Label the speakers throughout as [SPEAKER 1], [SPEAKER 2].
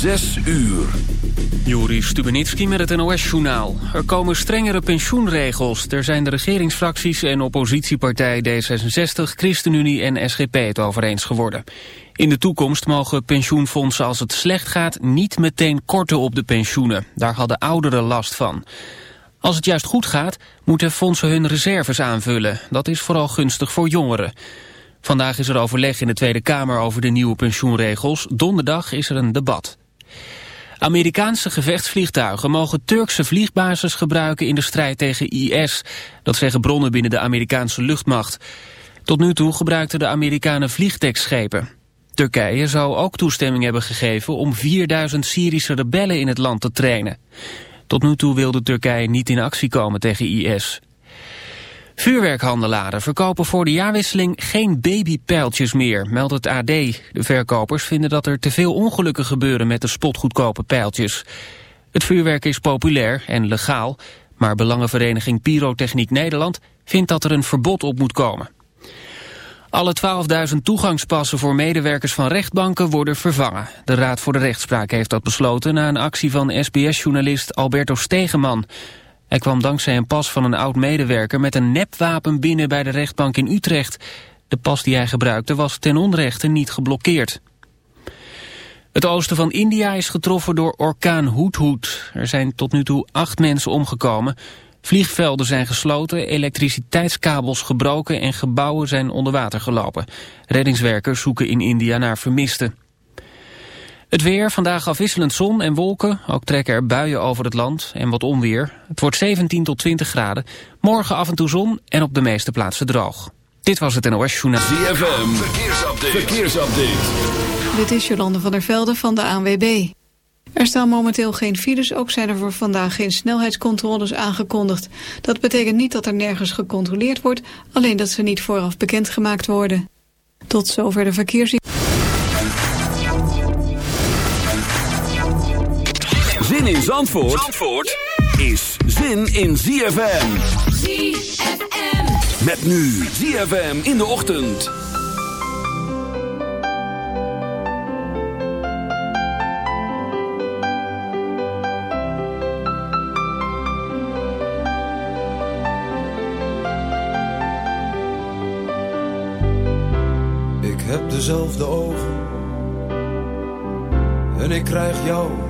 [SPEAKER 1] Zes uur.
[SPEAKER 2] Juri Stubenitski met het NOS-journaal. Er komen strengere pensioenregels. Er zijn de regeringsfracties en oppositiepartij D66, ChristenUnie en SGP het over eens geworden. In de toekomst mogen pensioenfondsen als het slecht gaat niet meteen korten op de pensioenen. Daar hadden ouderen last van. Als het juist goed gaat, moeten fondsen hun reserves aanvullen. Dat is vooral gunstig voor jongeren. Vandaag is er overleg in de Tweede Kamer over de nieuwe pensioenregels. Donderdag is er een debat. Amerikaanse gevechtsvliegtuigen mogen Turkse vliegbases gebruiken in de strijd tegen IS. Dat zeggen bronnen binnen de Amerikaanse luchtmacht. Tot nu toe gebruikten de Amerikanen vliegdekschepen. Turkije zou ook toestemming hebben gegeven om 4000 Syrische rebellen in het land te trainen. Tot nu toe wilde Turkije niet in actie komen tegen IS. Vuurwerkhandelaren verkopen voor de jaarwisseling geen babypijltjes meer, meldt het AD. De verkopers vinden dat er te veel ongelukken gebeuren met de spotgoedkope pijltjes. Het vuurwerk is populair en legaal, maar Belangenvereniging Pyrotechniek Nederland vindt dat er een verbod op moet komen. Alle 12.000 toegangspassen voor medewerkers van rechtbanken worden vervangen. De Raad voor de Rechtspraak heeft dat besloten na een actie van SBS-journalist Alberto Stegeman. Hij kwam dankzij een pas van een oud-medewerker met een nepwapen binnen bij de rechtbank in Utrecht. De pas die hij gebruikte was ten onrechte niet geblokkeerd. Het oosten van India is getroffen door orkaan Hudhud. Er zijn tot nu toe acht mensen omgekomen. Vliegvelden zijn gesloten, elektriciteitskabels gebroken en gebouwen zijn onder water gelopen. Reddingswerkers zoeken in India naar vermisten. Het weer, vandaag afwisselend zon en wolken. Ook trekken er buien over het land en wat onweer. Het wordt 17 tot 20 graden. Morgen af en toe zon en op de meeste plaatsen droog. Dit was het NOS Journaal.
[SPEAKER 1] ZFM, verkeersupdate. verkeersupdate.
[SPEAKER 3] Dit is Jolande van der Velde van de ANWB. Er staan momenteel geen files, ook zijn er voor vandaag geen snelheidscontroles aangekondigd. Dat betekent niet dat er nergens gecontroleerd wordt, alleen dat ze niet vooraf bekendgemaakt worden. Tot zover de verkeers...
[SPEAKER 1] in Zandvoort, Zandvoort is zin in ZFM. ZFM. Met nu ZFM in de ochtend.
[SPEAKER 4] Ik heb dezelfde ogen. En ik krijg jou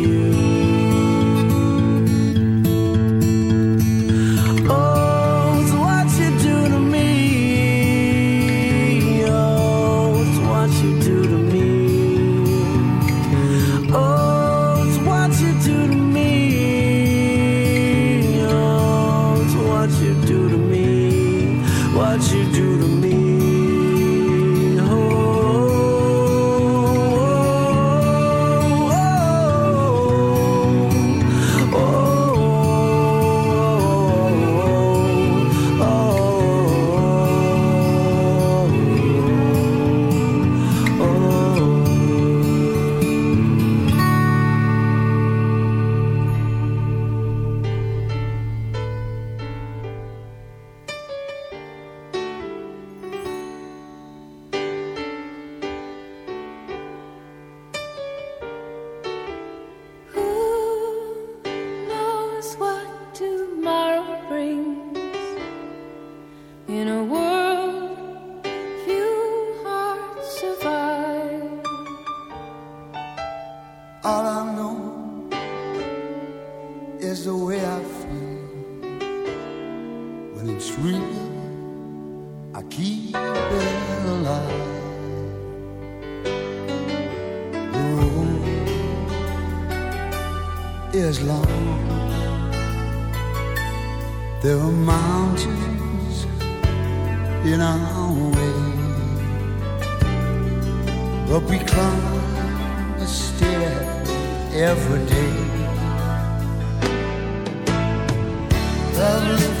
[SPEAKER 5] Is long. There are mountains in our way, but we climb a stair every day. The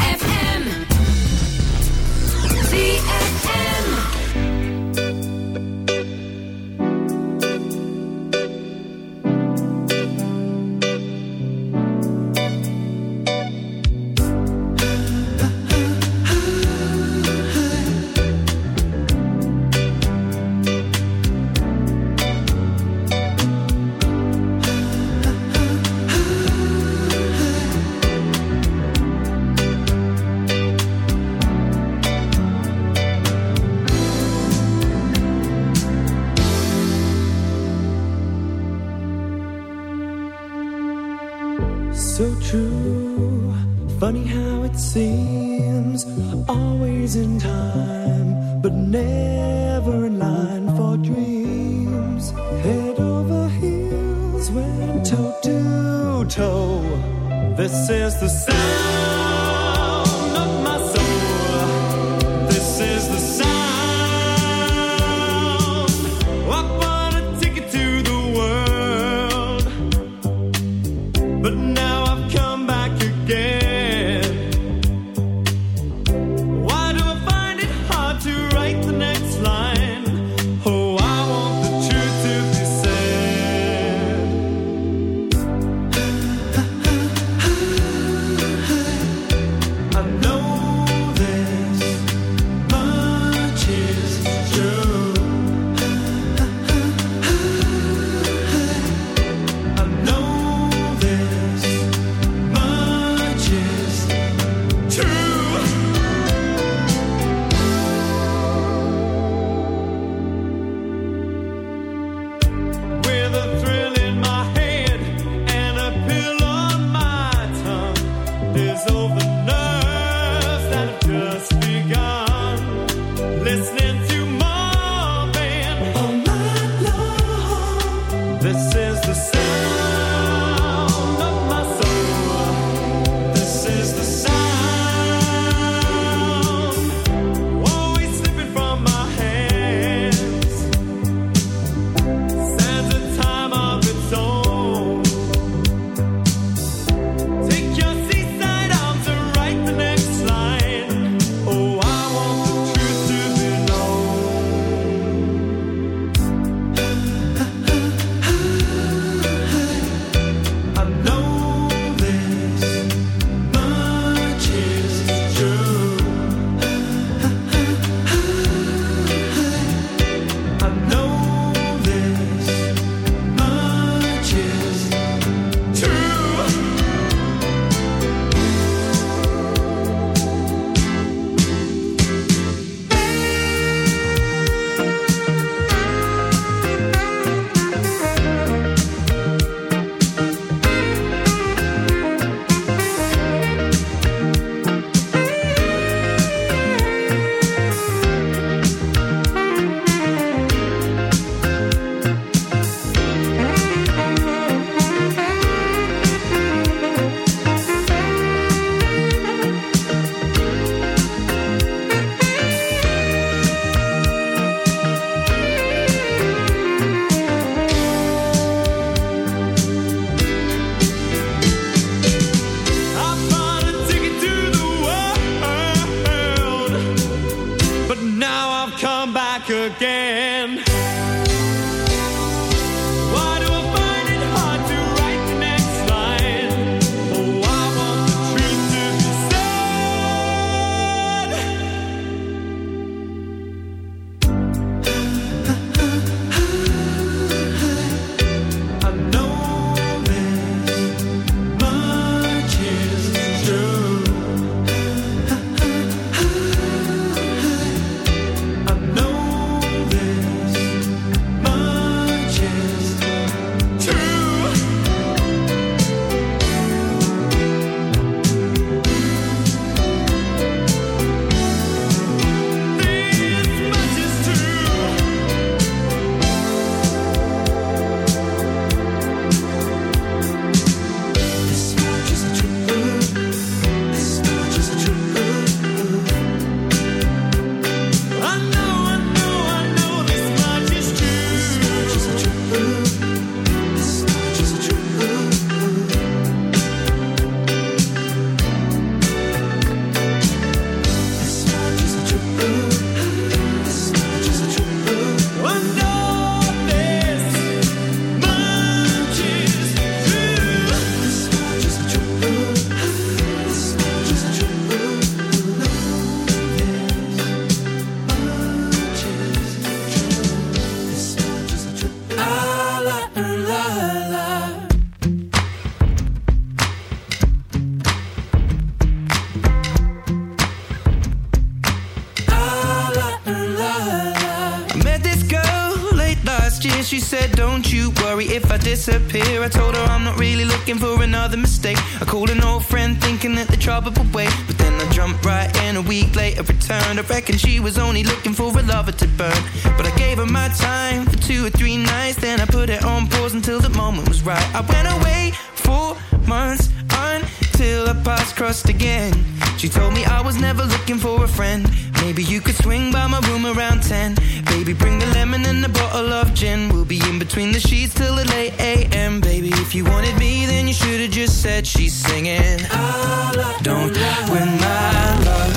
[SPEAKER 6] trouble. But then I jumped right in a week later, returned. I reckon she was only looking for a lover to burn. But I gave her my time for two or three nights. Then I put it on pause until the moment was right. I went away for months until our paths crossed again. She told me I was never looking for a friend. Maybe you could swing by my room around 10. Baby, bring the lemon and a bottle of gin. We'll be in between the sheets till the late AM. Baby, if you wanted me, then you should have just said she's singing. I Don't win my love.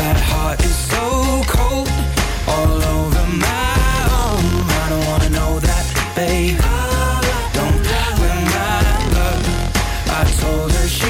[SPEAKER 6] That heart is so cold. All over my own. I don't wanna know that, babe. Don't win my love. I told her she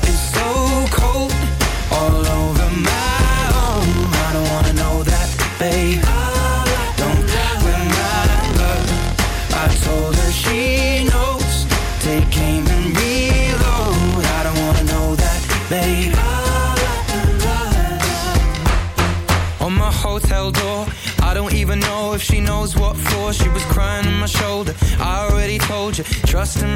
[SPEAKER 6] trust and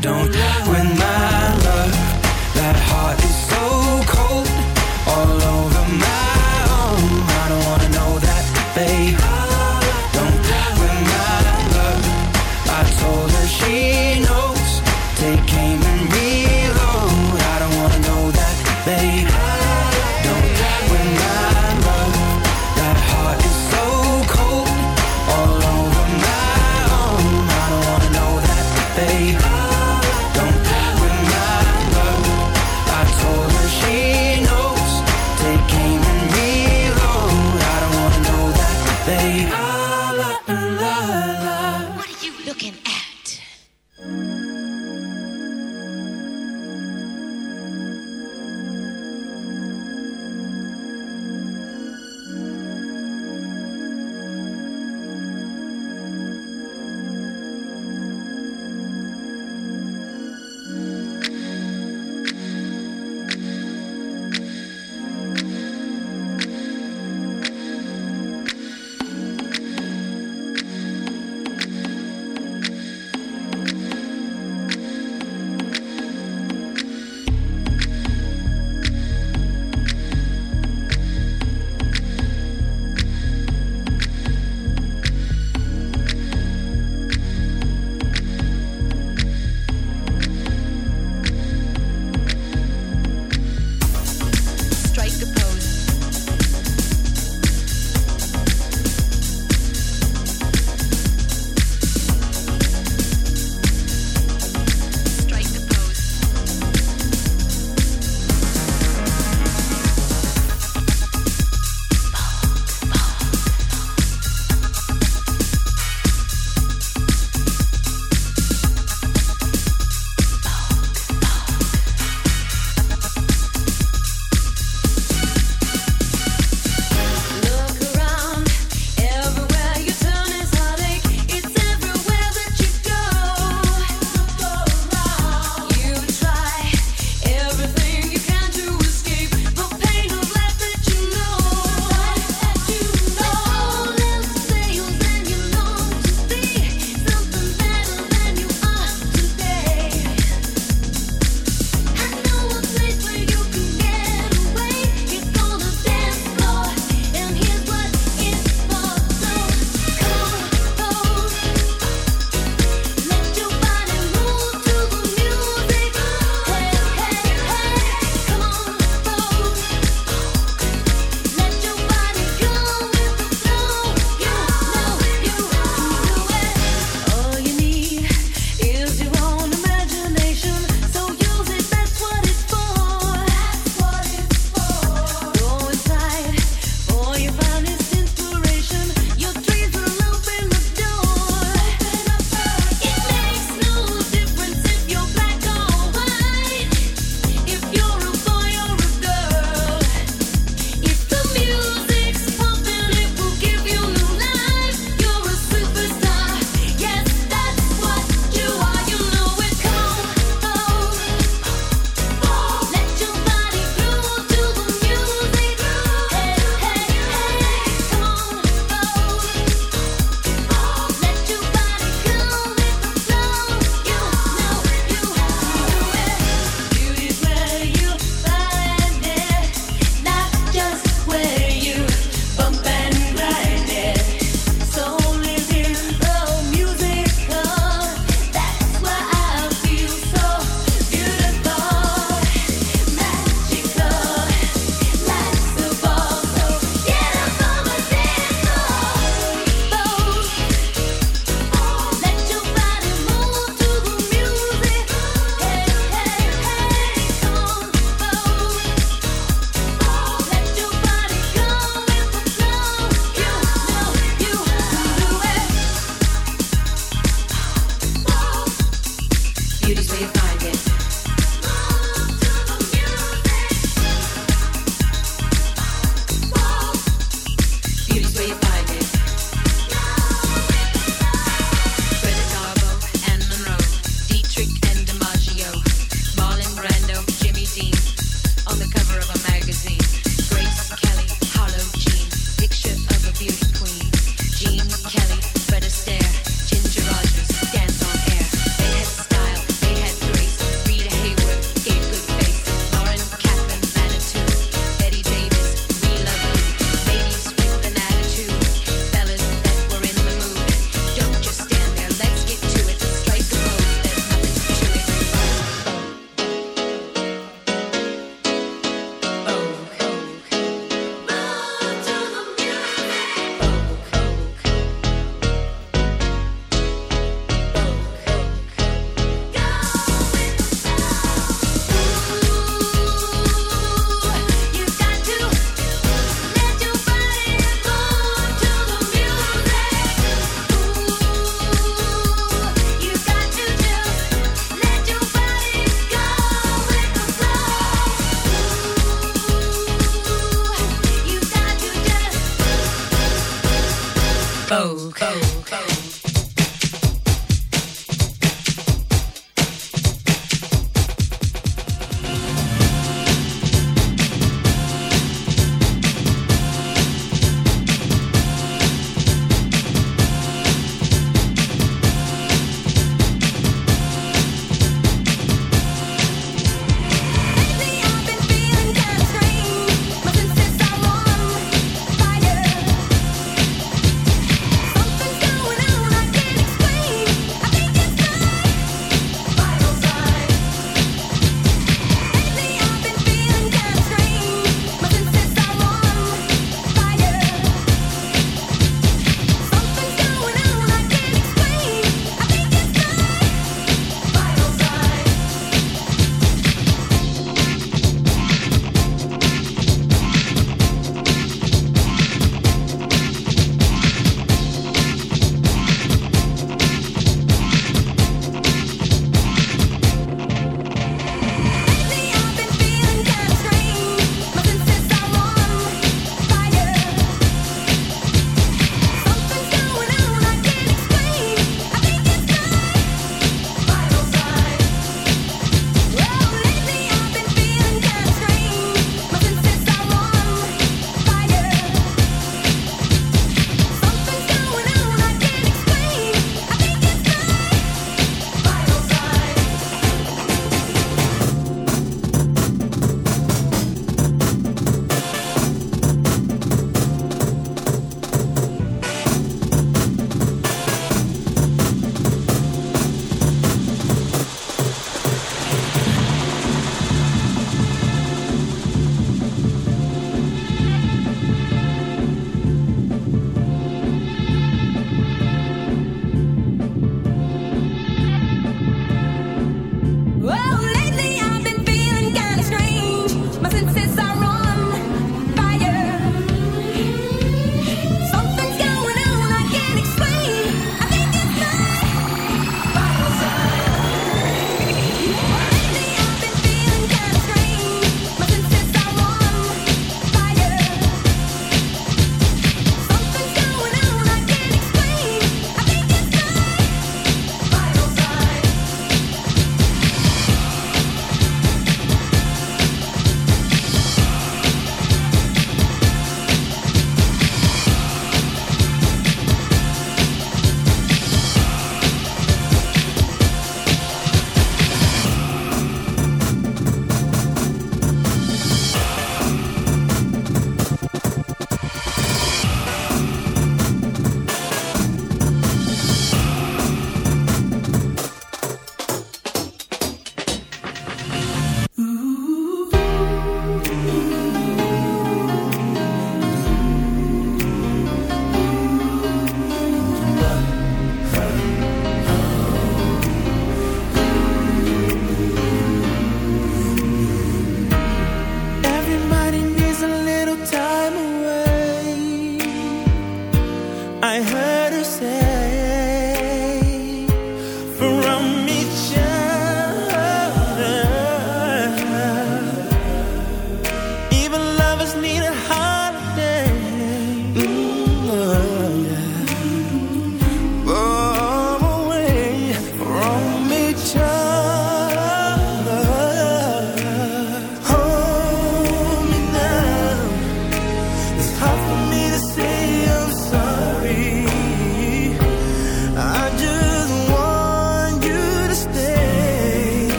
[SPEAKER 6] Don't win my love. That heart is so cold. All over my